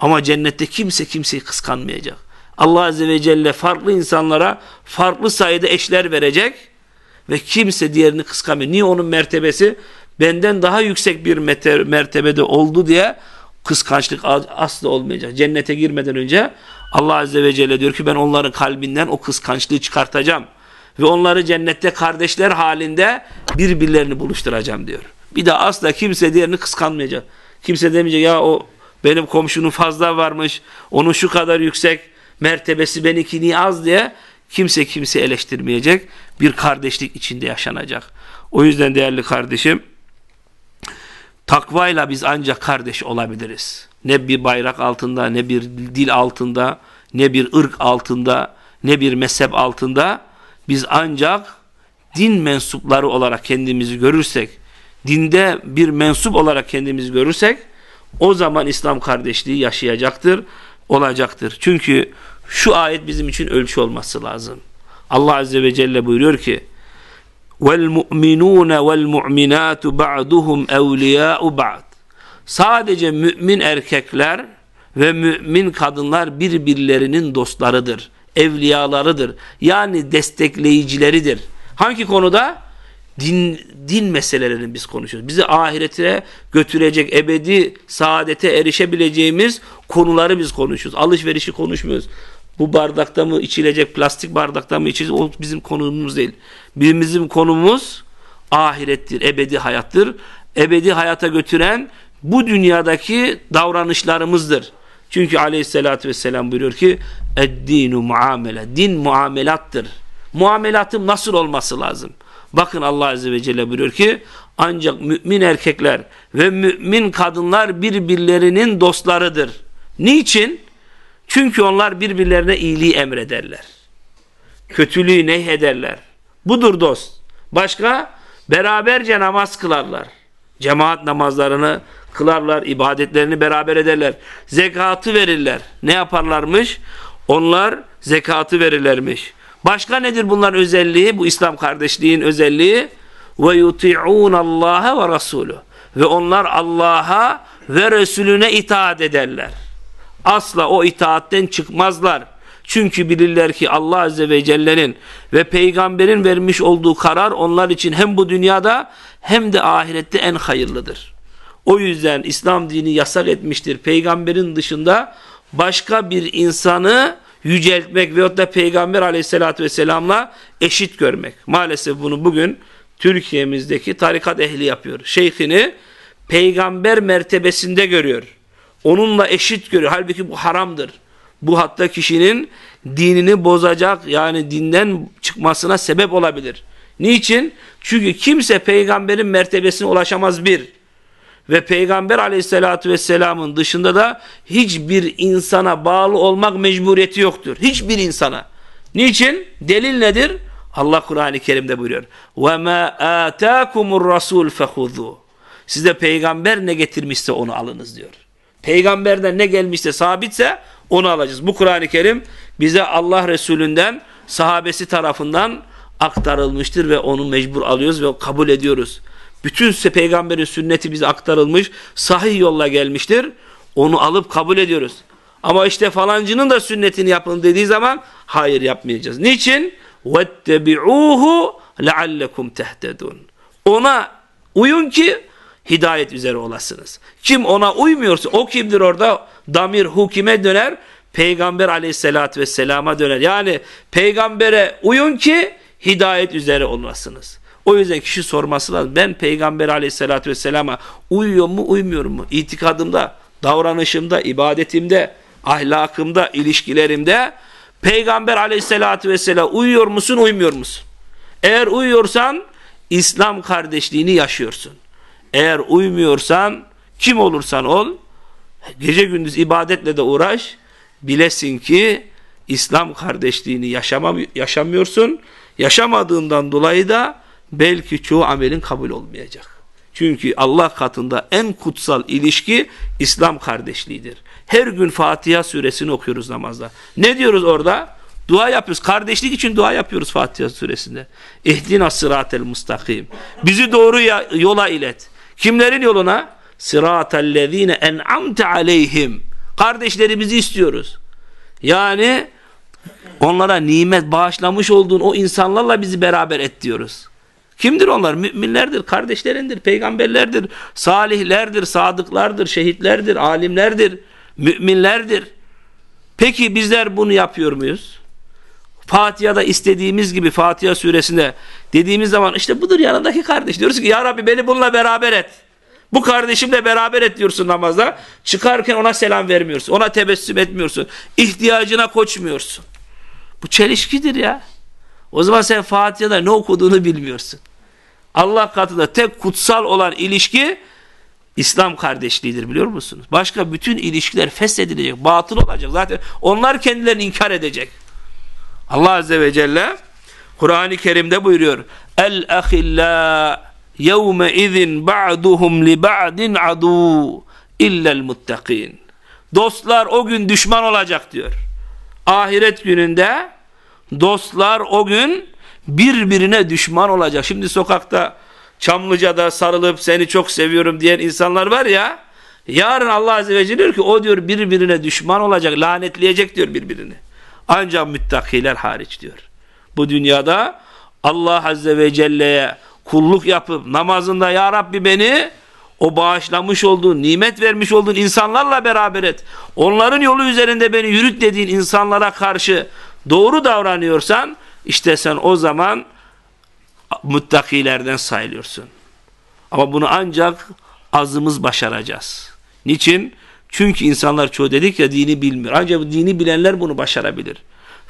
Ama cennette kimse kimseyi kıskanmayacak. Allah Azze ve Celle farklı insanlara farklı sayıda eşler verecek ve kimse diğerini kıskanmıyor. Niye onun mertebesi benden daha yüksek bir mertebede oldu diye kıskançlık asla olmayacak. Cennete girmeden önce Allah Azze ve Celle diyor ki ben onların kalbinden o kıskançlığı çıkartacağım. Ve onları cennette kardeşler halinde birbirlerini buluşturacağım diyor. Bir de asla kimse diğerini kıskanmayacak. Kimse demeyecek ya o benim komşunun fazla varmış, onun şu kadar yüksek mertebesi benimki niye az diye kimse kimse eleştirmeyecek. Bir kardeşlik içinde yaşanacak. O yüzden değerli kardeşim takvayla biz ancak kardeş olabiliriz. Ne bir bayrak altında, ne bir dil altında, ne bir ırk altında, ne bir mezhep altında biz ancak din mensupları olarak kendimizi görürsek, dinde bir mensup olarak kendimizi görürsek o zaman İslam kardeşliği yaşayacaktır, olacaktır. Çünkü şu ayet bizim için ölçü olması lazım. Allah Azze ve Celle buyuruyor ki وَالْمُؤْمِنُونَ وَالْمُؤْمِنَاتُ بَعْدُهُمْ اَوْلِيَاءُ بَعْدٍ Sadece mümin erkekler ve mümin kadınlar birbirlerinin dostlarıdır, evliyalarıdır. Yani destekleyicileridir. Hangi konuda? Din, din meselelerini biz konuşuyoruz. Bizi ahirete götürecek, ebedi saadete erişebileceğimiz konuları biz konuşuyoruz. Alışverişi konuşmuyoruz. Bu bardakta mı içilecek, plastik bardakta mı içilecek o bizim konumuz değil. Bizim konumuz ahirettir, ebedi hayattır. Ebedi hayata götüren bu dünyadaki davranışlarımızdır. Çünkü aleyhissalatü vesselam buyuruyor ki Eddinu muamele. Din muamelattır. Muamelatım nasıl olması lazım? Bakın Allah Azze ve Celle buyuruyor ki ancak mümin erkekler ve mümin kadınlar birbirlerinin dostlarıdır. Niçin? Çünkü onlar birbirlerine iyiliği emrederler. Kötülüğü nehyederler. Budur dost. Başka? Beraberce namaz kılarlar. Cemaat namazlarını kılarlar, ibadetlerini beraber ederler. Zekatı verirler. Ne yaparlarmış? Onlar zekatı verirlermiş. Başka nedir bunların özelliği? Bu İslam kardeşliğin özelliği ve yuti'un Allah ve Resulü. Ve onlar Allah'a ve Resulüne itaat ederler. Asla o itaatten çıkmazlar. Çünkü bilirler ki Allah Azze ve Celle'nin ve peygamberin vermiş olduğu karar onlar için hem bu dünyada hem de ahirette en hayırlıdır. O yüzden İslam dini yasak etmiştir. Peygamberin dışında başka bir insanı yüceltmek veyahut da Peygamber aleyhissalatü vesselamla eşit görmek. Maalesef bunu bugün Türkiye'mizdeki tarikat ehli yapıyor. Şeyhini peygamber mertebesinde görüyor. Onunla eşit görüyor. Halbuki bu haramdır. Bu hatta kişinin dinini bozacak yani dinden çıkmasına sebep olabilir. Niçin? Çünkü kimse peygamberin mertebesine ulaşamaz bir ve Peygamber aleyhissalatü vesselamın dışında da hiçbir insana bağlı olmak mecburiyeti yoktur. Hiçbir insana. Niçin? Delil nedir? Allah Kur'an-ı Kerim'de buyuruyor. وَمَا آتَاكُمُ الرَّسُولُ فَخُذُوا Size peygamber ne getirmişse onu alınız diyor. Peygamberden ne gelmişse sabitse onu alacağız. Bu Kur'an-ı Kerim bize Allah Resulünden sahabesi tarafından aktarılmıştır ve onu mecbur alıyoruz ve kabul ediyoruz. Bütün peygamberin sünneti bize aktarılmış, sahih yolla gelmiştir. Onu alıp kabul ediyoruz. Ama işte falancının da sünnetini yapın dediği zaman hayır yapmayacağız. Niçin? وَاتَّبِعُوهُ لَعَلَّكُمْ تَهْتَدُونَ Ona uyun ki hidayet üzere olasınız. Kim ona uymuyorsa o kimdir orada? Damir hu kime döner? Peygamber aleyhissalatü vesselama döner. Yani peygambere uyun ki hidayet üzere olasınız. O yüzden kişi sorması lazım. Ben Peygamber aleyhissalatü vesselama uyuyor mu uymuyorum mu? İtikadımda, davranışımda, ibadetimde, ahlakımda, ilişkilerimde Peygamber aleyhissalatü vesselam uyuyor musun uymuyor musun? Eğer uyuyorsan İslam kardeşliğini yaşıyorsun. Eğer uymuyorsan kim olursan ol gece gündüz ibadetle de uğraş bilesin ki İslam kardeşliğini yaşamam, yaşamıyorsun. Yaşamadığından dolayı da belki çoğu amelin kabul olmayacak. Çünkü Allah katında en kutsal ilişki İslam kardeşliğidir. Her gün Fatiha suresini okuyoruz namazda. Ne diyoruz orada? Dua yapıyoruz. Kardeşlik için dua yapıyoruz Fatiha suresinde. İhdina sıratel mustakim. Bizi doğru yola ilet. Kimlerin yoluna? Sıratellezine en'amte aleyhim. Kardeşlerimizi istiyoruz. Yani onlara nimet bağışlamış olduğun o insanlarla bizi beraber et diyoruz. Kimdir onlar? Müminlerdir, kardeşlerindir, peygamberlerdir, salihlerdir, sadıklardır, şehitlerdir, alimlerdir, müminlerdir. Peki bizler bunu yapıyor muyuz? Fatiha'da istediğimiz gibi Fatiha suresinde dediğimiz zaman işte budur yanındaki kardeş. Diyoruz ki ya Rabbi beni bununla beraber et. Bu kardeşimle beraber et diyorsun namazda. Çıkarken ona selam vermiyorsun. Ona tebessüm etmiyorsun. İhtiyacına koşmuyorsun. Bu çelişkidir ya. O zaman sen Fatiha'da ne okuduğunu bilmiyorsun. Allah katında tek kutsal olan ilişki İslam kardeşliğidir biliyor musunuz? Başka bütün ilişkiler feshedilecek, batıl olacak. Zaten onlar kendilerini inkar edecek. Allah Azze ve Celle Kur'an-ı Kerim'de buyuruyor. El ahilla yevme izin ba'duhum li ba'din adu illel muttakin. Dostlar o gün düşman olacak diyor. Ahiret gününde dostlar o gün birbirine düşman olacak. Şimdi sokakta Çamlıca'da sarılıp seni çok seviyorum diyen insanlar var ya yarın Allah Azze ve Celle diyor ki o diyor birbirine düşman olacak lanetleyecek diyor birbirini. Ancak müttakiler hariç diyor. Bu dünyada Allah Azze ve Celle'ye kulluk yapıp namazında Ya Rabbi beni o bağışlamış olduğun, nimet vermiş olduğun insanlarla beraber et. Onların yolu üzerinde beni yürüt dediğin insanlara karşı doğru davranıyorsan işte sen o zaman muttakilerden sayılıyorsun. Ama bunu ancak azımız başaracağız. Niçin? Çünkü insanlar çoğu dedik ya dini bilmiyor. Ancak dini bilenler bunu başarabilir.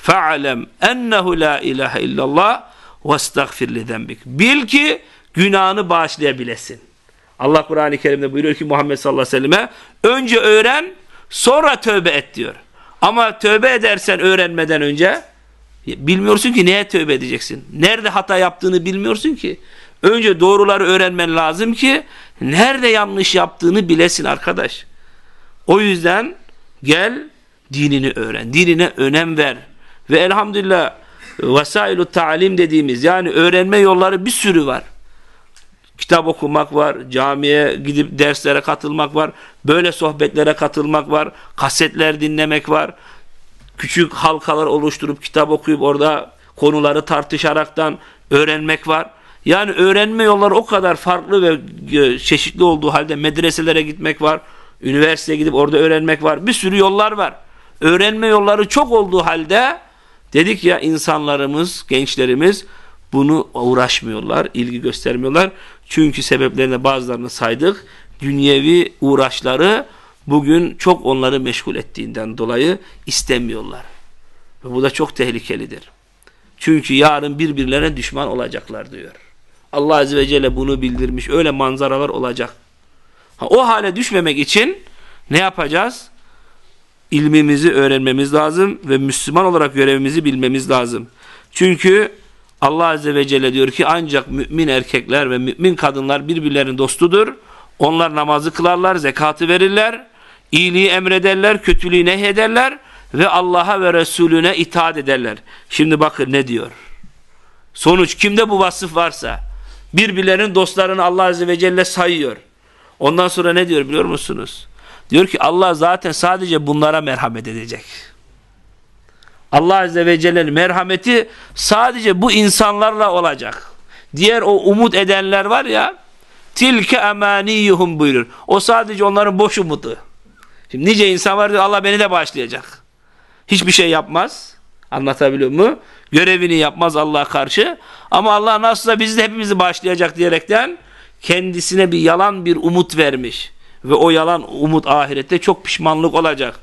فَعَلَمْ اَنَّهُ la ilahe illallah وَاسْتَغْفِرْ لِذَنْبِكَ Bil ki günahını bağışlayabilesin. Allah Kur'an-ı Kerim'de buyuruyor ki Muhammed sallallahu aleyhi ve selleme önce öğren sonra tövbe et diyor. Ama tövbe edersen öğrenmeden önce bilmiyorsun ki neye tövbe edeceksin. Nerede hata yaptığını bilmiyorsun ki. Önce doğruları öğrenmen lazım ki nerede yanlış yaptığını bilesin arkadaş. O yüzden gel dinini öğren. Dinine önem ver. Ve elhamdülillah vesailu talim dediğimiz yani öğrenme yolları bir sürü var. Kitap okumak var, camiye gidip derslere katılmak var, böyle sohbetlere katılmak var, kasetler dinlemek var, küçük halkalar oluşturup kitap okuyup orada konuları tartışaraktan öğrenmek var. Yani öğrenme yolları o kadar farklı ve e, çeşitli olduğu halde medreselere gitmek var, üniversiteye gidip orada öğrenmek var. Bir sürü yollar var. Öğrenme yolları çok olduğu halde dedik ya insanlarımız, gençlerimiz bunu uğraşmıyorlar, ilgi göstermiyorlar. Çünkü sebeplerine bazılarını saydık. Dünyevi uğraşları bugün çok onları meşgul ettiğinden dolayı istemiyorlar. Ve bu da çok tehlikelidir. Çünkü yarın birbirlerine düşman olacaklar diyor. Allah Azze ve Celle bunu bildirmiş. Öyle manzaralar olacak. Ha, o hale düşmemek için ne yapacağız? İlmimizi öğrenmemiz lazım ve Müslüman olarak görevimizi bilmemiz lazım. Çünkü Allah Azze ve Celle diyor ki ancak mümin erkekler ve mümin kadınlar birbirlerinin dostudur. Onlar namazı kılarlar, zekatı verirler, iyiliği emrederler, kötülüğü nehyederler ve Allah'a ve Resulüne itaat ederler. Şimdi bakın ne diyor. Sonuç kimde bu vasıf varsa birbirlerinin dostlarını Allah Azze ve Celle sayıyor. Ondan sonra ne diyor biliyor musunuz? Diyor ki Allah zaten sadece bunlara merhamet edecek. Allah Azze ve Celle'nin merhameti sadece bu insanlarla olacak. Diğer o umut edenler var ya tilke emaniyuhum buyurur. O sadece onların boş umudu. Şimdi nice insan var diyor Allah beni de bağışlayacak. Hiçbir şey yapmaz. Anlatabiliyor mu? Görevini yapmaz Allah'a karşı. Ama Allah nasılsa bizi de hepimizi bağışlayacak diyerekten kendisine bir yalan bir umut vermiş. Ve o yalan umut ahirette çok pişmanlık olacak.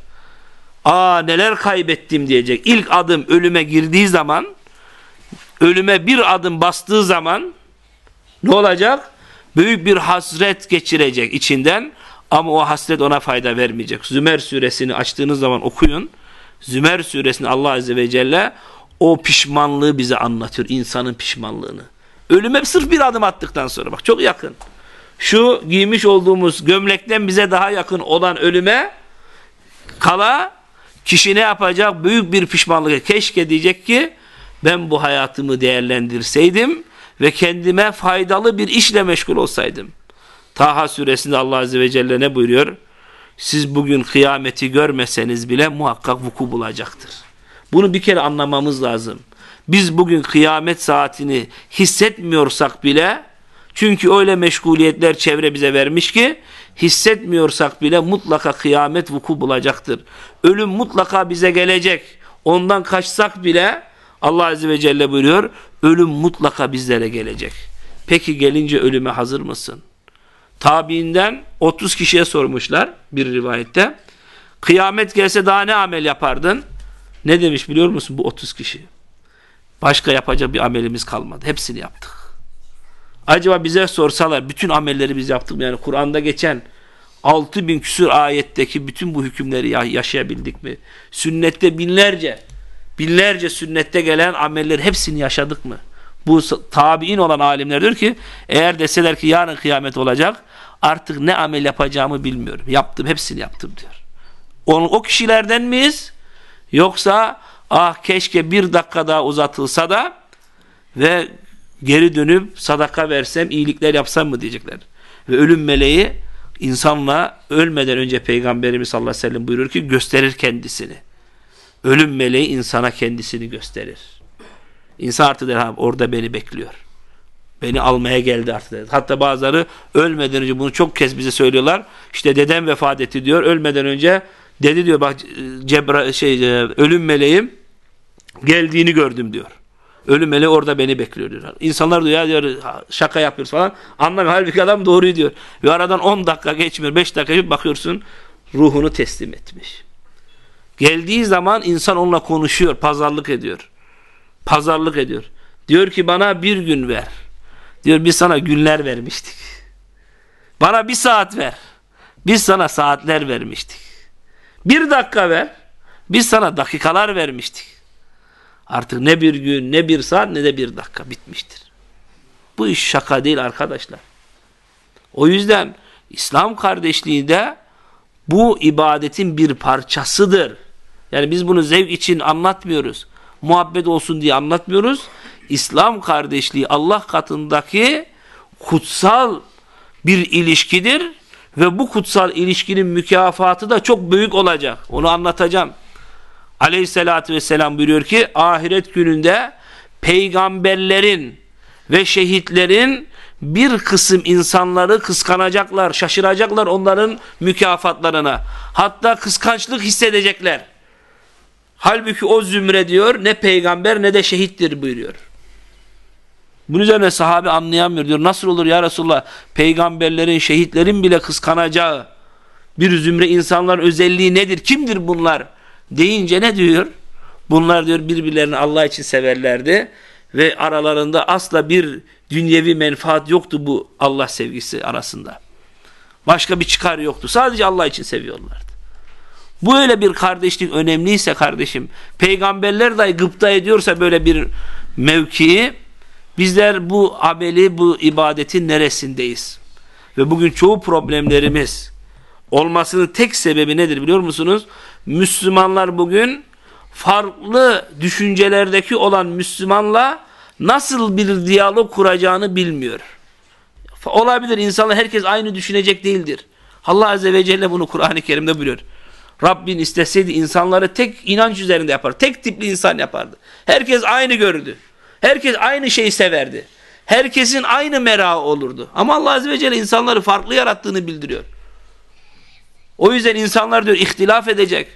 Aa neler kaybettim diyecek. İlk adım ölüme girdiği zaman ölüme bir adım bastığı zaman ne olacak? Büyük bir hasret geçirecek içinden ama o hasret ona fayda vermeyecek. Zümer suresini açtığınız zaman okuyun. Zümer suresini Allah Azze ve Celle o pişmanlığı bize anlatıyor. insanın pişmanlığını. Ölüme sırf bir adım attıktan sonra bak çok yakın. Şu giymiş olduğumuz gömlekten bize daha yakın olan ölüme kala kişi ne yapacak? Büyük bir pişmanlık. Keşke diyecek ki ben bu hayatımı değerlendirseydim ve kendime faydalı bir işle meşgul olsaydım. Taha suresinde Allah Azze ve Celle ne buyuruyor? siz bugün kıyameti görmeseniz bile muhakkak vuku bulacaktır. Bunu bir kere anlamamız lazım. Biz bugün kıyamet saatini hissetmiyorsak bile çünkü öyle meşguliyetler çevre bize vermiş ki hissetmiyorsak bile mutlaka kıyamet vuku bulacaktır. Ölüm mutlaka bize gelecek. Ondan kaçsak bile Allah Azze ve Celle buyuruyor ölüm mutlaka bizlere gelecek. Peki gelince ölüme hazır mısın? Tabiinden 30 kişiye sormuşlar bir rivayette. Kıyamet gelse daha ne amel yapardın? Ne demiş biliyor musun bu 30 kişi? Başka yapacak bir amelimiz kalmadı. Hepsini yaptık. Acaba bize sorsalar bütün amelleri biz yaptık mı? Yani Kur'an'da geçen 6000 küsur ayetteki bütün bu hükümleri yaşayabildik mi? Sünnette binlerce binlerce sünnette gelen amelleri hepsini yaşadık mı? Bu tabi'in olan alimler diyor ki eğer deseler ki yarın kıyamet olacak artık ne amel yapacağımı bilmiyorum. Yaptım hepsini yaptım diyor. O, o kişilerden miyiz? Yoksa ah keşke bir dakika daha uzatılsa da ve geri dönüp sadaka versem, iyilikler yapsam mı diyecekler. Ve ölüm meleği insanla ölmeden önce Peygamberimiz sallallahu aleyhi ve sellem buyurur ki gösterir kendisini. Ölüm meleği insana kendisini gösterir. İnsan artık der orada beni bekliyor. Beni almaya geldi artık der. Hatta bazıları ölmeden önce bunu çok kez bize söylüyorlar. İşte dedem vefat etti diyor. Ölmeden önce dedi diyor bak Cebra, şey, ölüm meleğim geldiğini gördüm diyor. Ölüm meleği orada beni bekliyor diyor. İnsanlar diyor ya diyor şaka yapıyoruz falan. Anlamıyor. Halbuki adam doğruyu diyor. Ve aradan 10 dakika geçmiyor. 5 dakika bir bakıyorsun ruhunu teslim etmiş. Geldiği zaman insan onunla konuşuyor. Pazarlık ediyor. Pazarlık ediyor. Diyor ki bana bir gün ver. Diyor biz sana günler vermiştik. Bana bir saat ver. Biz sana saatler vermiştik. Bir dakika ver. Biz sana dakikalar vermiştik. Artık ne bir gün, ne bir saat, ne de bir dakika bitmiştir. Bu iş şaka değil arkadaşlar. O yüzden İslam kardeşliği de bu ibadetin bir parçasıdır. Yani biz bunu zevk için anlatmıyoruz. Muhabbet olsun diye anlatmıyoruz. İslam kardeşliği Allah katındaki kutsal bir ilişkidir ve bu kutsal ilişkinin mükafatı da çok büyük olacak. Onu anlatacağım. Aleyhissalatü vesselam buyuruyor ki ahiret gününde peygamberlerin ve şehitlerin bir kısım insanları kıskanacaklar, şaşıracaklar onların mükafatlarına. Hatta kıskançlık hissedecekler. Halbuki o zümre diyor ne peygamber ne de şehittir buyuruyor. Bunun üzerine sahabe anlayamıyor diyor. Nasıl olur ya Resulullah peygamberlerin, şehitlerin bile kıskanacağı bir zümre insanların özelliği nedir? Kimdir bunlar? Deyince ne diyor? Bunlar diyor birbirlerini Allah için severlerdi ve aralarında asla bir dünyevi menfaat yoktu bu Allah sevgisi arasında. Başka bir çıkar yoktu. Sadece Allah için seviyorlardı. Bu öyle bir kardeşlik önemliyse kardeşim, peygamberler dahi gıpta ediyorsa böyle bir mevkii, bizler bu ameli, bu ibadetin neresindeyiz? Ve bugün çoğu problemlerimiz olmasının tek sebebi nedir biliyor musunuz? Müslümanlar bugün farklı düşüncelerdeki olan Müslümanla nasıl bir diyalog kuracağını bilmiyor. Olabilir insanlar herkes aynı düşünecek değildir. Allah Azze ve Celle bunu Kur'an-ı Kerim'de buyuruyor. Rabbin isteseydi insanları tek inanç üzerinde yapar. Tek tipli insan yapardı. Herkes aynı gördü. Herkes aynı şeyi severdi. Herkesin aynı merağı olurdu. Ama Allah Azze ve Celle insanları farklı yarattığını bildiriyor. O yüzden insanlar diyor ihtilaf edecek.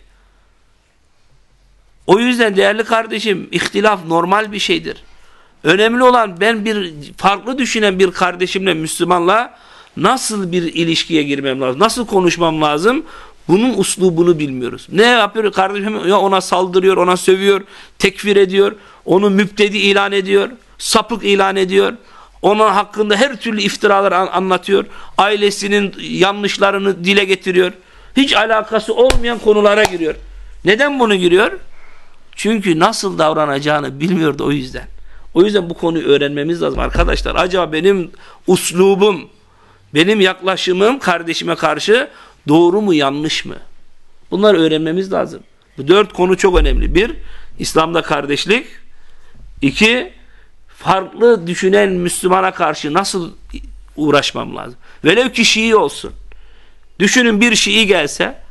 O yüzden değerli kardeşim ihtilaf normal bir şeydir. Önemli olan ben bir farklı düşünen bir kardeşimle Müslümanla nasıl bir ilişkiye girmem lazım? Nasıl konuşmam lazım? Bunun uslubunu bilmiyoruz. Ne yapıyor kardeşim? Ya ona saldırıyor, ona sövüyor, tekfir ediyor, onu müptedi ilan ediyor, sapık ilan ediyor. Onun hakkında her türlü iftiralar anlatıyor. Ailesinin yanlışlarını dile getiriyor. Hiç alakası olmayan konulara giriyor. Neden bunu giriyor? Çünkü nasıl davranacağını bilmiyordu o yüzden. O yüzden bu konuyu öğrenmemiz lazım arkadaşlar. Acaba benim uslubum, benim yaklaşımım kardeşime karşı doğru mu yanlış mı? Bunları öğrenmemiz lazım. Bu dört konu çok önemli. Bir, İslam'da kardeşlik. İki, farklı düşünen Müslümana karşı nasıl uğraşmam lazım? Velev ki Şii olsun. Düşünün bir Şii gelse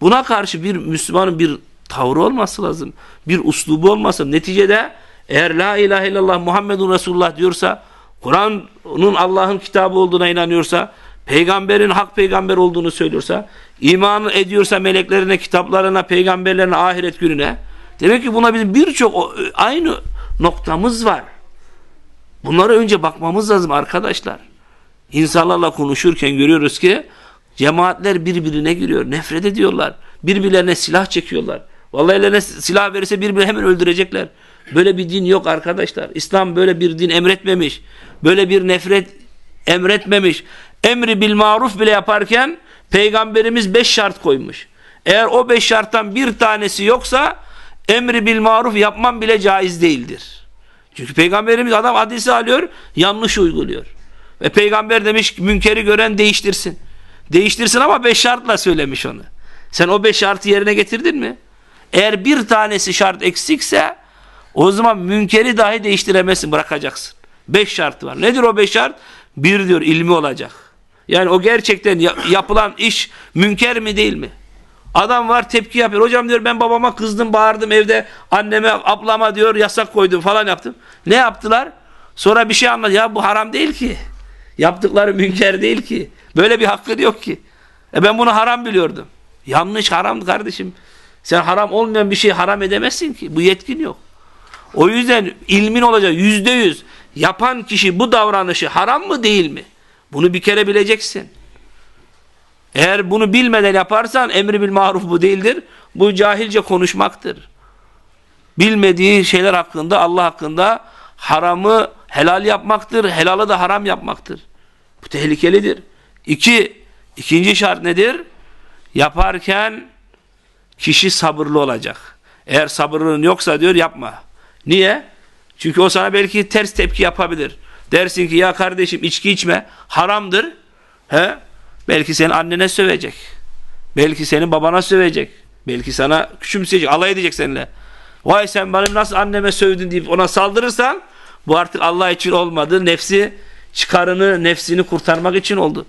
buna karşı bir Müslümanın bir tavrı olması lazım. Bir uslubu olması lazım. Neticede eğer la ilahe illallah Muhammedun Resulullah diyorsa Kur'an'ın Allah'ın kitabı olduğuna inanıyorsa peygamberin hak peygamber olduğunu söylüyorsa iman ediyorsa meleklerine, kitaplarına, peygamberlerine, ahiret gününe demek ki buna bizim birçok aynı noktamız var. Bunlara önce bakmamız lazım arkadaşlar. İnsanlarla konuşurken görüyoruz ki cemaatler birbirine giriyor. Nefret ediyorlar. Birbirlerine silah çekiyorlar. Vallahi ellerine silah verirse birbirini hemen öldürecekler. Böyle bir din yok arkadaşlar. İslam böyle bir din emretmemiş. Böyle bir nefret emretmemiş. Emri bil maruf bile yaparken peygamberimiz beş şart koymuş. Eğer o beş şarttan bir tanesi yoksa emri bil maruf yapman bile caiz değildir. Çünkü peygamberimiz adam hadisi alıyor yanlış uyguluyor. Ve peygamber demiş münkeri gören değiştirsin. Değiştirsin ama beş şartla söylemiş onu. Sen o beş şartı yerine getirdin mi? Eğer bir tanesi şart eksikse o zaman münkeri dahi değiştiremezsin bırakacaksın. Beş şart var. Nedir o beş şart? Bir diyor ilmi olacak. Yani o gerçekten yapılan iş münker mi değil mi? Adam var tepki yapıyor. Hocam diyor ben babama kızdım bağırdım evde anneme ablama diyor yasak koydum falan yaptım. Ne yaptılar? Sonra bir şey anladı. Ya bu haram değil ki. Yaptıkları münker değil ki. Böyle bir hakkı yok ki. E ben bunu haram biliyordum. Yanlış haramdı kardeşim. Sen haram olmayan bir şey haram edemezsin ki. Bu yetkin yok. O yüzden ilmin olacak yüzde yüz. Yapan kişi bu davranışı haram mı değil mi? Bunu bir kere bileceksin. Eğer bunu bilmeden yaparsan emri bil maruf bu değildir. Bu cahilce konuşmaktır. Bilmediği şeyler hakkında Allah hakkında haramı helal yapmaktır. Helalı da haram yapmaktır. Bu tehlikelidir. İki, ikinci şart nedir? Yaparken kişi sabırlı olacak. Eğer sabırın yoksa diyor yapma. Niye? Çünkü o sana belki ters tepki yapabilir. Dersin ki ya kardeşim içki içme haramdır. He? Belki senin annene sövecek. Belki senin babana sövecek. Belki sana küçümseyecek, alay edecek seninle. Vay sen benim nasıl anneme sövdün deyip ona saldırırsan bu artık Allah için olmadı. Nefsi çıkarını, nefsini kurtarmak için oldu.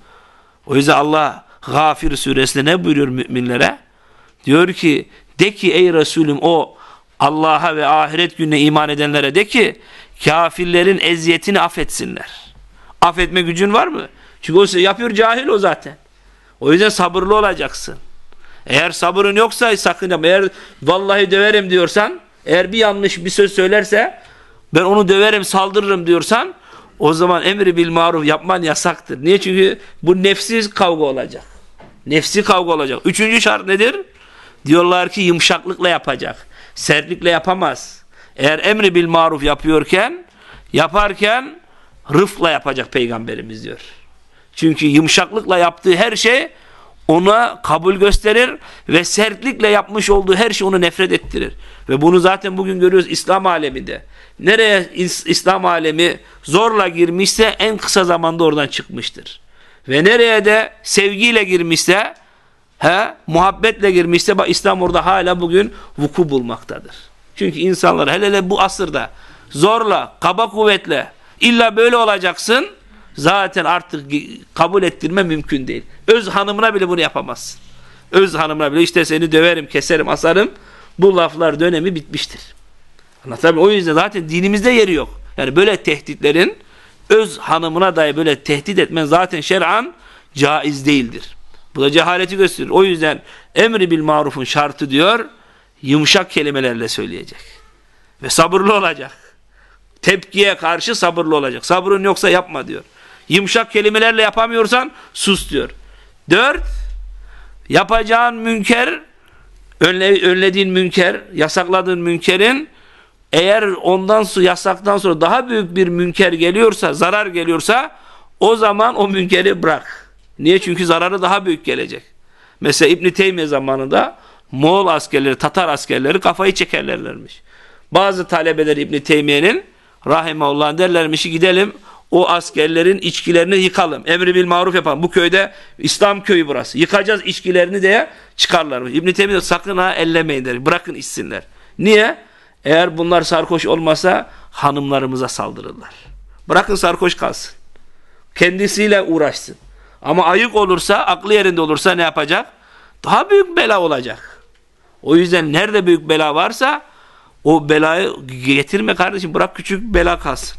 O yüzden Allah Gafir suresinde ne buyuruyor müminlere? Diyor ki de ki ey Resulüm o Allah'a ve ahiret gününe iman edenlere de ki kafirlerin eziyetini affetsinler. Affetme gücün var mı? Çünkü o yapıyor cahil o zaten. O yüzden sabırlı olacaksın. Eğer sabırın yoksa sakın yapma. Eğer vallahi döverim diyorsan, eğer bir yanlış bir söz söylerse ben onu döverim, saldırırım diyorsan o zaman emri bil maruf yapman yasaktır. Niye? Çünkü bu nefsiz kavga olacak. Nefsi kavga olacak. Üçüncü şart nedir? Diyorlar ki yumuşaklıkla yapacak. Sertlikle yapamaz. Eğer emri bil maruf yapıyorken, yaparken rıfla yapacak peygamberimiz diyor. Çünkü yumuşaklıkla yaptığı her şey ona kabul gösterir ve sertlikle yapmış olduğu her şey onu nefret ettirir. Ve bunu zaten bugün görüyoruz İslam aleminde. Nereye İslam alemi zorla girmişse en kısa zamanda oradan çıkmıştır. Ve nereye de sevgiyle girmişse, he, muhabbetle girmişse bak İslam orada hala bugün vuku bulmaktadır. Çünkü insanlar hele hele bu asırda zorla, kaba kuvvetle illa böyle olacaksın zaten artık kabul ettirme mümkün değil. Öz hanımına bile bunu yapamazsın. Öz hanımına bile işte seni döverim, keserim, asarım. Bu laflar dönemi bitmiştir. Anlatabiliyor O yüzden zaten dinimizde yeri yok. Yani böyle tehditlerin öz hanımına dahi böyle tehdit etmen zaten şer'an caiz değildir. Bu da cehaleti gösterir. O yüzden emri bil marufun şartı diyor yumuşak kelimelerle söyleyecek. Ve sabırlı olacak. Tepkiye karşı sabırlı olacak. Sabrın yoksa yapma diyor. Yumuşak kelimelerle yapamıyorsan sus diyor. Dört, yapacağın münker, önle, önlediğin münker, yasakladığın münkerin eğer ondan sonra yasaktan sonra daha büyük bir münker geliyorsa, zarar geliyorsa o zaman o münkeri bırak. Niye? Çünkü zararı daha büyük gelecek. Mesela İbn Teymiye zamanında Moğol askerleri, Tatar askerleri kafayı çekerlermiş. Bazı talebeler İbn Teymiye'nin rahimahullah derlermiş gidelim o askerlerin içkilerini yıkalım. Emri bil maruf yapalım. Bu köyde İslam köyü burası. Yıkacağız içkilerini diye çıkarlar. İbn Teymiye sakın ha ellemeyin der. Bırakın içsinler. Niye? Eğer bunlar sarhoş olmasa hanımlarımıza saldırırlar. Bırakın sarhoş kalsın. Kendisiyle uğraşsın. Ama ayık olursa, aklı yerinde olursa ne yapacak? Daha büyük bela olacak. O yüzden nerede büyük bela varsa o belayı getirme kardeşim. Bırak küçük bela kalsın.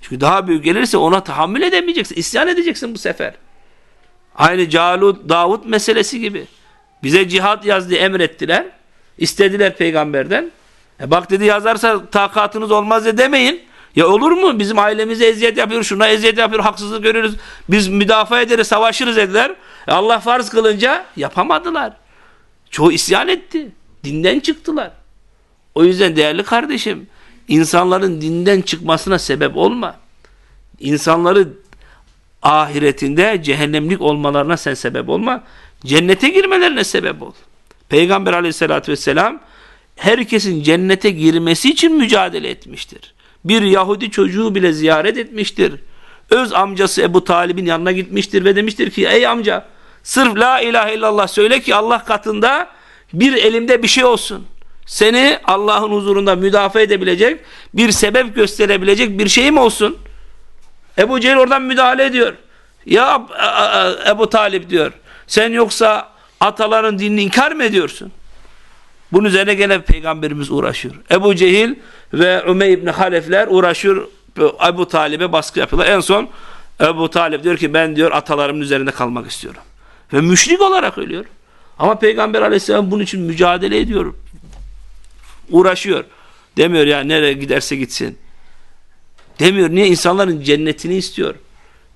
Çünkü daha büyük gelirse ona tahammül edemeyeceksin. İsyan edeceksin bu sefer. Aynı Calut, Davut meselesi gibi. Bize cihat yaz diye emrettiler. İstediler peygamberden. E bak dedi yazarsa takatınız olmaz de demeyin. Ya olur mu? Bizim ailemize eziyet yapıyor, şuna eziyet yapıyor, haksızlık görüyoruz. Biz müdafaa ederiz, savaşırız dediler. E Allah farz kılınca yapamadılar. Çoğu isyan etti. Dinden çıktılar. O yüzden değerli kardeşim, insanların dinden çıkmasına sebep olma. İnsanları ahiretinde cehennemlik olmalarına sen sebep olma. Cennete girmelerine sebep ol. Peygamber aleyhissalatü vesselam herkesin cennete girmesi için mücadele etmiştir. Bir Yahudi çocuğu bile ziyaret etmiştir. Öz amcası Ebu Talib'in yanına gitmiştir ve demiştir ki ey amca sırf la ilahe illallah söyle ki Allah katında bir elimde bir şey olsun. Seni Allah'ın huzurunda müdafaa edebilecek bir sebep gösterebilecek bir şeyim olsun. Ebu Cehil oradan müdahale ediyor. Ya Ebu Talip diyor. Sen yoksa ataların dinini inkar mı ediyorsun? Bunun üzerine gene peygamberimiz uğraşıyor. Ebu Cehil ve Ümey İbni Halefler uğraşıyor. Ebu Talib'e baskı yapıyorlar. En son Ebu Talib diyor ki ben diyor atalarımın üzerinde kalmak istiyorum. Ve müşrik olarak ölüyor. Ama Peygamber aleyhisselam bunun için mücadele ediyor. Uğraşıyor. Demiyor ya nereye giderse gitsin. Demiyor. Niye? insanların cennetini istiyor.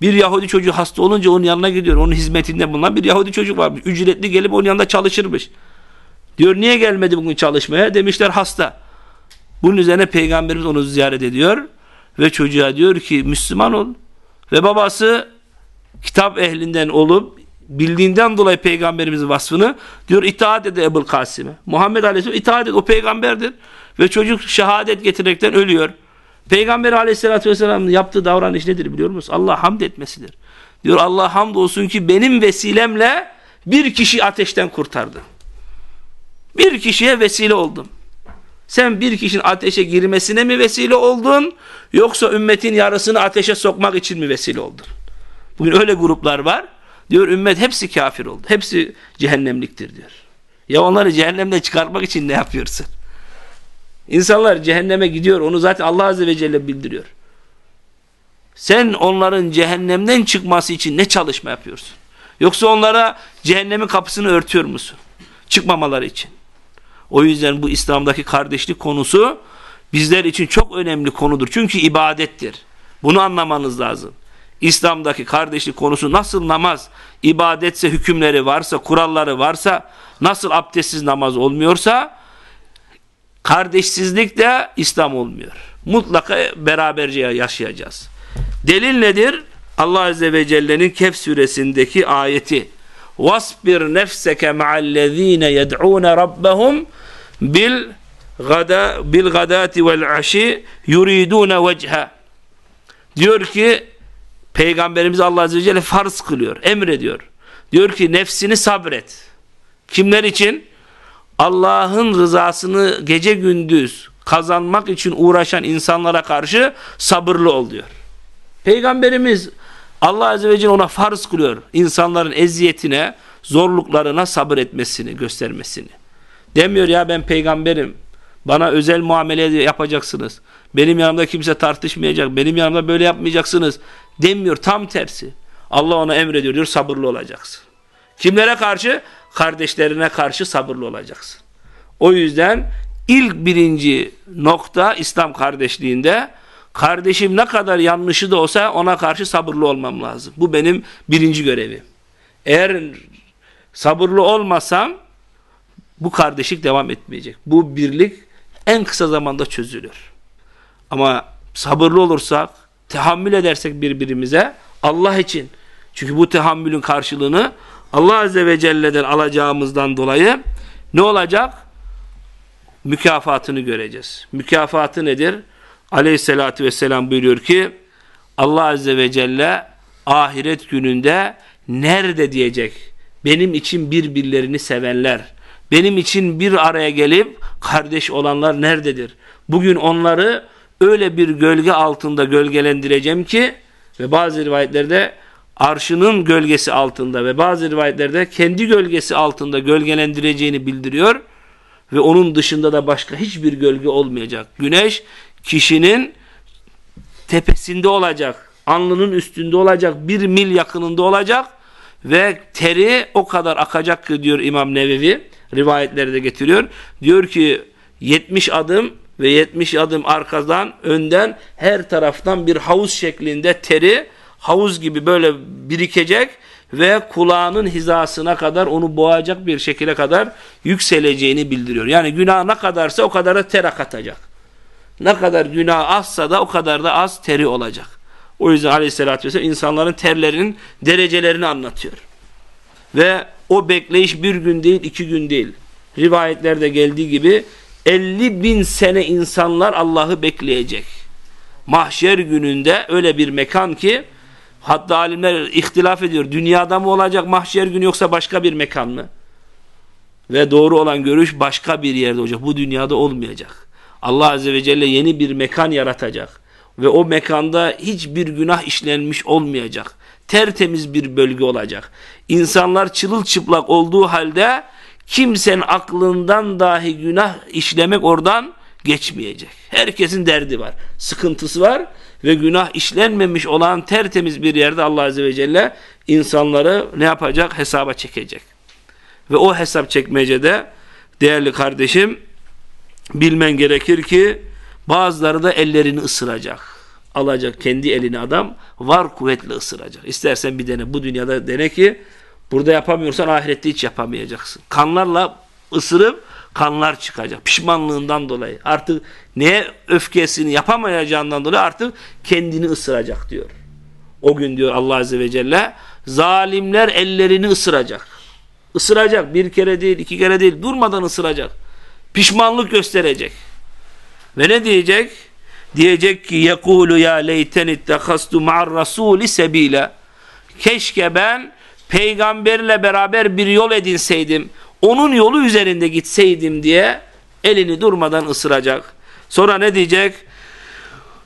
Bir Yahudi çocuğu hasta olunca onun yanına gidiyor. Onun hizmetinde bulunan bir Yahudi çocuk varmış. Ücretli gelip onun yanında çalışırmış. Diyor niye gelmedi bugün çalışmaya? Demişler hasta. Bunun üzerine peygamberimiz onu ziyaret ediyor. Ve çocuğa diyor ki Müslüman ol. Ve babası kitap ehlinden olup bildiğinden dolayı peygamberimizin vasfını diyor itaat ede Ebul Kasim'e. Muhammed Aleyhisselam itaat et o peygamberdir. Ve çocuk şehadet getirerekten ölüyor. Peygamber Aleyhisselatü vesselamın yaptığı davranış nedir biliyor musunuz? Allah hamd etmesidir. Diyor Allah hamd olsun ki benim vesilemle bir kişi ateşten kurtardı. Bir kişiye vesile oldum. Sen bir kişinin ateşe girmesine mi vesile oldun yoksa ümmetin yarısını ateşe sokmak için mi vesile oldun? Bugün öyle gruplar var. Diyor ümmet hepsi kafir oldu. Hepsi cehennemliktir diyor. Ya onları cehennemden çıkartmak için ne yapıyorsun? İnsanlar cehenneme gidiyor. Onu zaten Allah Azze ve Celle bildiriyor. Sen onların cehennemden çıkması için ne çalışma yapıyorsun? Yoksa onlara cehennemin kapısını örtüyor musun? Çıkmamaları için. O yüzden bu İslam'daki kardeşlik konusu bizler için çok önemli konudur. Çünkü ibadettir. Bunu anlamanız lazım. İslam'daki kardeşlik konusu nasıl namaz, ibadetse hükümleri varsa, kuralları varsa, nasıl abdestsiz namaz olmuyorsa, kardeşsizlik de İslam olmuyor. Mutlaka beraberce yaşayacağız. Delil nedir? Allah Azze ve Celle'nin Kehf suresindeki ayeti. وَاصْبِرْ نَفْسَكَ مَعَ الَّذ۪ينَ يَدْعُونَ رَبَّهُمْ bil gada bil gadati vel aşi yuridune vechha diyor ki Peygamberimiz Allah Azze ve Celle farz kılıyor, emrediyor. Diyor ki nefsini sabret. Kimler için? Allah'ın rızasını gece gündüz kazanmak için uğraşan insanlara karşı sabırlı ol diyor. Peygamberimiz Allah Azze ve Celle ona farz kılıyor. insanların eziyetine, zorluklarına sabır etmesini, göstermesini. Demiyor ya ben peygamberim. Bana özel muamele yapacaksınız. Benim yanımda kimse tartışmayacak. Benim yanımda böyle yapmayacaksınız. Demiyor tam tersi. Allah ona emrediyor diyor sabırlı olacaksın. Kimlere karşı? Kardeşlerine karşı sabırlı olacaksın. O yüzden ilk birinci nokta İslam kardeşliğinde kardeşim ne kadar yanlışı da olsa ona karşı sabırlı olmam lazım. Bu benim birinci görevim. Eğer sabırlı olmasam bu kardeşlik devam etmeyecek. Bu birlik en kısa zamanda çözülür. Ama sabırlı olursak, tehammül edersek birbirimize Allah için. Çünkü bu tehammülün karşılığını Allah Azze ve Celle'den alacağımızdan dolayı ne olacak? Mükafatını göreceğiz. Mükafatı nedir? Aleyhissalatü vesselam buyuruyor ki Allah Azze ve Celle ahiret gününde nerede diyecek? Benim için birbirlerini sevenler, benim için bir araya gelip kardeş olanlar nerededir? Bugün onları öyle bir gölge altında gölgelendireceğim ki ve bazı rivayetlerde arşının gölgesi altında ve bazı rivayetlerde kendi gölgesi altında gölgelendireceğini bildiriyor ve onun dışında da başka hiçbir gölge olmayacak. Güneş kişinin tepesinde olacak, alnının üstünde olacak, bir mil yakınında olacak ve teri o kadar akacak ki diyor İmam Nevevi rivayetleri de getiriyor. Diyor ki 70 adım ve 70 adım arkadan önden her taraftan bir havuz şeklinde teri havuz gibi böyle birikecek ve kulağının hizasına kadar onu boğacak bir şekilde kadar yükseleceğini bildiriyor. Yani günah ne kadarsa o kadar da ter akatacak. Ne kadar günah azsa da o kadar da az teri olacak. O yüzden aleyhissalatü vesselam insanların terlerinin derecelerini anlatıyor. Ve o bekleyiş bir gün değil iki gün değil. Rivayetlerde geldiği gibi 50 bin sene insanlar Allah'ı bekleyecek. Mahşer gününde öyle bir mekan ki hatta alimler ihtilaf ediyor. Dünyada mı olacak mahşer günü yoksa başka bir mekan mı? Ve doğru olan görüş başka bir yerde olacak. Bu dünyada olmayacak. Allah Azze ve Celle yeni bir mekan yaratacak. Ve o mekanda hiçbir günah işlenmiş olmayacak. Tertemiz bir bölge olacak. İnsanlar çılılçıplak olduğu halde kimsenin aklından dahi günah işlemek oradan geçmeyecek. Herkesin derdi var. Sıkıntısı var ve günah işlenmemiş olan tertemiz bir yerde Allah Azze ve Celle insanları ne yapacak? Hesaba çekecek. Ve o hesap çekmecede değerli kardeşim bilmen gerekir ki bazıları da ellerini ısıracak. Alacak kendi elini adam var kuvvetle ısıracak. İstersen bir dene bu dünyada dene ki burada yapamıyorsan ahirette hiç yapamayacaksın. Kanlarla ısırıp kanlar çıkacak. Pişmanlığından dolayı. Artık neye öfkesini yapamayacağından dolayı artık kendini ısıracak diyor. O gün diyor Allah Azze ve Celle zalimler ellerini ısıracak. Isıracak. Bir kere değil, iki kere değil. Durmadan ısıracak. Pişmanlık gösterecek. Ve ne diyecek? Diyecek ki yekulu ya leyten ittehastu ma'ar rasuli sebila. Keşke ben peygamberle beraber bir yol edinseydim. Onun yolu üzerinde gitseydim diye elini durmadan ısıracak. Sonra ne diyecek?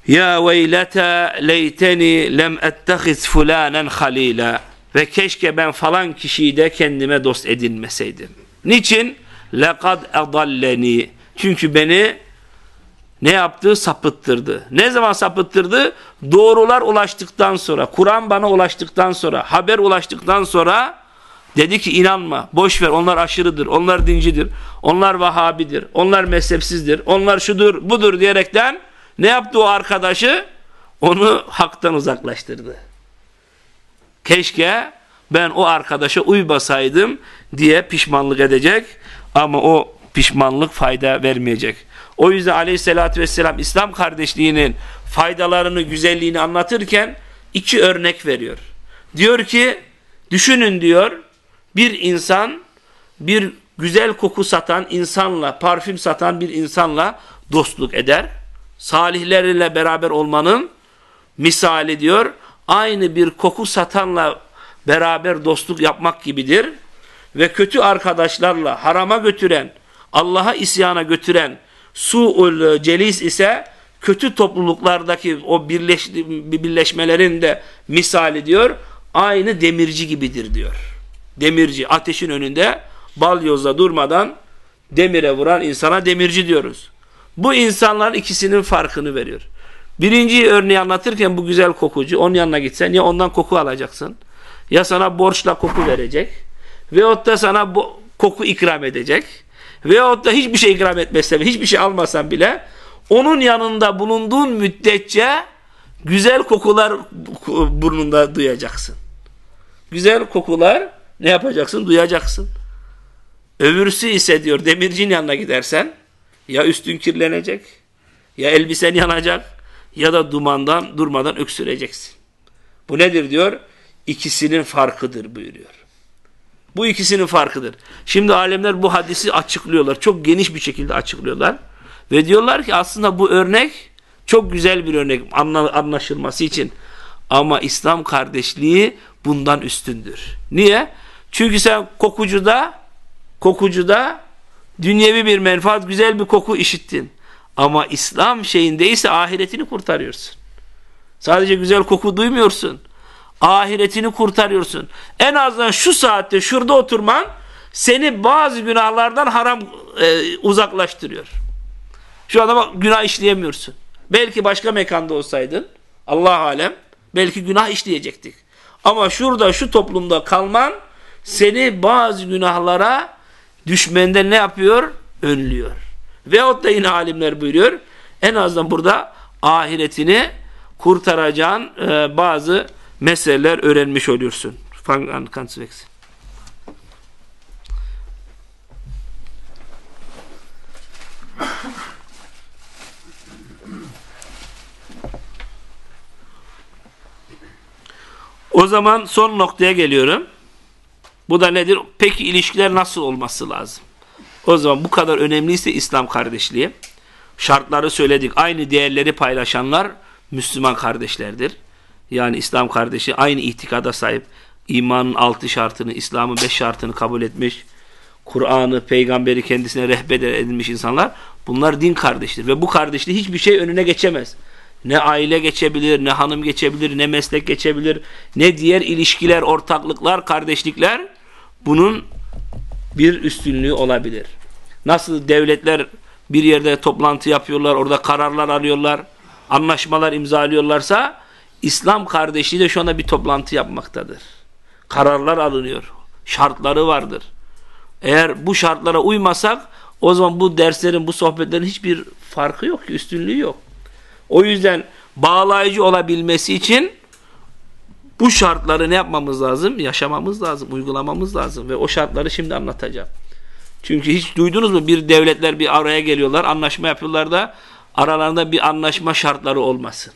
Ya veylete leyteni lem ettehiz fulanen halila. Ve keşke ben falan kişiyi de kendime dost edinmeseydim. Niçin? Lekad edalleni. Çünkü beni ne yaptı? Sapıttırdı. Ne zaman sapıttırdı? Doğrular ulaştıktan sonra, Kur'an bana ulaştıktan sonra, haber ulaştıktan sonra dedi ki inanma, boş ver onlar aşırıdır, onlar dincidir, onlar Vahabidir, onlar mezhepsizdir, onlar şudur, budur diyerekten ne yaptı o arkadaşı? Onu haktan uzaklaştırdı. Keşke ben o arkadaşa uybasaydım diye pişmanlık edecek ama o pişmanlık fayda vermeyecek. O yüzden aleyhissalatü vesselam İslam kardeşliğinin faydalarını, güzelliğini anlatırken iki örnek veriyor. Diyor ki düşünün diyor bir insan bir güzel koku satan insanla, parfüm satan bir insanla dostluk eder. Salihlerle beraber olmanın misali diyor aynı bir koku satanla beraber dostluk yapmak gibidir. Ve kötü arkadaşlarla harama götüren, Allah'a isyana götüren su'ul celis ise kötü topluluklardaki o birleş, birleşmelerin de misali diyor aynı demirci gibidir diyor. Demirci ateşin önünde balyozla durmadan demire vuran insana demirci diyoruz. Bu insanlar ikisinin farkını veriyor. Birinci örneği anlatırken bu güzel kokucu onun yanına gitsen ya ondan koku alacaksın ya sana borçla koku verecek veyahut da sana bu koku ikram edecek veyahut da hiçbir şey ikram etmezse hiçbir şey almasan bile onun yanında bulunduğun müddetçe güzel kokular burnunda duyacaksın. Güzel kokular ne yapacaksın? Duyacaksın. Öbürsü ise diyor demircinin yanına gidersen ya üstün kirlenecek ya elbisen yanacak ya da dumandan durmadan öksüreceksin. Bu nedir diyor? İkisinin farkıdır buyuruyor. Bu ikisinin farkıdır. Şimdi alemler bu hadisi açıklıyorlar. Çok geniş bir şekilde açıklıyorlar. Ve diyorlar ki aslında bu örnek çok güzel bir örnek anlaşılması için. Ama İslam kardeşliği bundan üstündür. Niye? Çünkü sen kokucuda kokucuda dünyevi bir menfaat, güzel bir koku işittin. Ama İslam şeyinde ise ahiretini kurtarıyorsun. Sadece güzel koku duymuyorsun. Ahiretini kurtarıyorsun. En azından şu saatte şurada oturman seni bazı günahlardan haram e, uzaklaştırıyor. Şu anda bak günah işleyemiyorsun. Belki başka mekanda olsaydın Allah alem belki günah işleyecektik. Ama şurada şu toplumda kalman seni bazı günahlara düşmenden ne yapıyor? Önlüyor. Veyahut da yine alimler buyuruyor. En azından burada ahiretini kurtaracağın e, bazı meseleler öğrenmiş oluyorsun. Fang an kannst. O zaman son noktaya geliyorum. Bu da nedir? Peki ilişkiler nasıl olması lazım? O zaman bu kadar önemliyse İslam kardeşliği. Şartları söyledik. Aynı değerleri paylaşanlar Müslüman kardeşlerdir. Yani İslam kardeşi aynı itikada sahip. imanın altı şartını, İslam'ın beş şartını kabul etmiş. Kur'an'ı, peygamberi kendisine rehber edilmiş insanlar. Bunlar din kardeştir. Ve bu kardeşliği hiçbir şey önüne geçemez. Ne aile geçebilir, ne hanım geçebilir, ne meslek geçebilir, ne diğer ilişkiler, ortaklıklar, kardeşlikler bunun bir üstünlüğü olabilir. Nasıl devletler bir yerde toplantı yapıyorlar, orada kararlar alıyorlar, anlaşmalar imzalıyorlarsa İslam kardeşliği de şu anda bir toplantı yapmaktadır. Kararlar alınıyor. Şartları vardır. Eğer bu şartlara uymasak o zaman bu derslerin, bu sohbetlerin hiçbir farkı yok ki, üstünlüğü yok. O yüzden bağlayıcı olabilmesi için bu şartları ne yapmamız lazım? Yaşamamız lazım, uygulamamız lazım ve o şartları şimdi anlatacağım. Çünkü hiç duydunuz mu bir devletler bir araya geliyorlar, anlaşma yapıyorlar da aralarında bir anlaşma şartları olmasın.